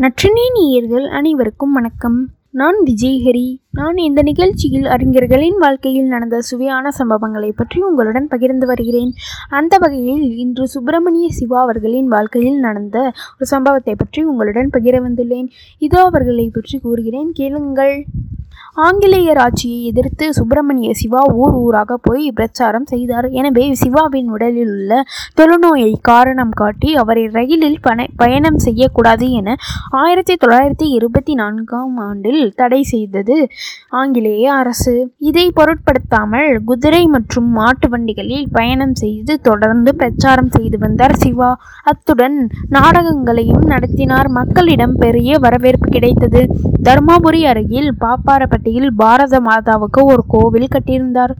நற்றினை நேயர்கள் அனைவருக்கும் வணக்கம். நான் விஜய்ஹரி. நான் இந்த நிகழ்ச்சியில் அறிஞர்களின் வாழ்க்கையில் நடந்த சுவையான சம்பவங்களை பற்றி உங்களுடன் பகிர்ந்து வருகிறேன். அந்த வகையில் இன்று சுப்பிரமணிய சிவா அவர்களின் வாழ்க்கையில் நடந்த ஒரு சம்பவத்தை பற்றி உங்களுடன் பகிர வந்துள்ளேன். இதோ அவர்களை பற்றி கூறுகிறேன். கேளுங்கள். ஆங்கிலேயர் ஆட்சியை எதிர்த்து சுப்பிரமணிய சிவா ஊர் ஊராக போய் பிரச்சாரம் செய்தார். எனவே சிவாவின் உடலில் உள்ள தொழுநோயை காரணம் காட்டி அவரை ரயிலில் பண பயணம் செய்யக்கூடாது என ஆயிரத்தி தொள்ளாயிரத்தி இருபத்தி நான்காம் ஆண்டில் தடை செய்தது ஆங்கிலேய அரசு. இதை பொருட்படுத்தாமல் குதிரை மற்றும் மாட்டு வண்டிகளில் பயணம் செய்து தொடர்ந்து பிரச்சாரம் செய்து வந்தார் சிவா. அத்துடன் நாடகங்களையும் நடத்தினார். மக்களிடம் பெரிய வரவேற்பு கிடைத்தது. தர்மாபுரி அருகில் பாப்பாரப்பட்டியில் பாரத மாதாவுக்கு ஒரு கோவில் கட்டியிருந்தார்.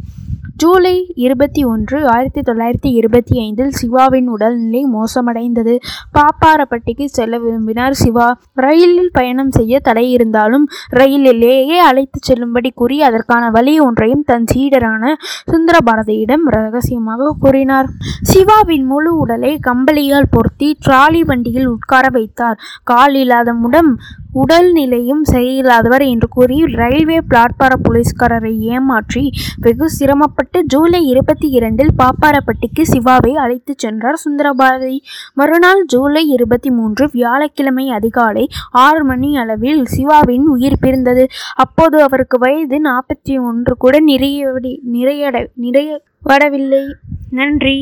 ஜூலை இருபத்தி ஒன்று ஆயிரத்தி தொள்ளாயிரத்தி இருபத்தி ஐந்தில் சிவாவின் உடல்நிலை மோசமடைந்தது. பாப்பாரப்பட்டிக்கு செல்ல விரும்பினார் சிவா. ரயிலில் பயணம் செய்ய தடை இருந்தாலும் ரயிலிலேயே அழைத்து செல்லும்படி கூறி அதற்கான வழி ஒன்றையும் தன் சீடரான சுந்தர பாரதியிடம் ரகசியமாக கூறினார். சிவாவின் முழு உடலை கம்பளியால் பொருத்தி டிராலி வண்டியில் உட்கார வைத்தார். கால் இல்லாத முடம் உடல் நிலையும் சரியில்லாதவர் என்று கூறி ரயில்வே பிளாட்பார போலீஸ்காரரை ஏமாற்றி வெகு சிரமப்பட்டு ஜூலை இருபத்தி இரண்டில் பாப்பாரப்பட்டிக்கு சிவாவை அழைத்துச் சென்றார் சுந்தரபாரதி. மறுநாள் ஜூலை இருபத்தி மூன்று வியாழக்கிழமை அதிகாலை ஆறு மணி அளவில் சிவாவின் உயிர் பிரிந்தது. அப்போது அவருக்கு வயது நாற்பத்தி ஒன்று. கூட நிறைய நிறைய நிறைய வடவில்லை நன்றி.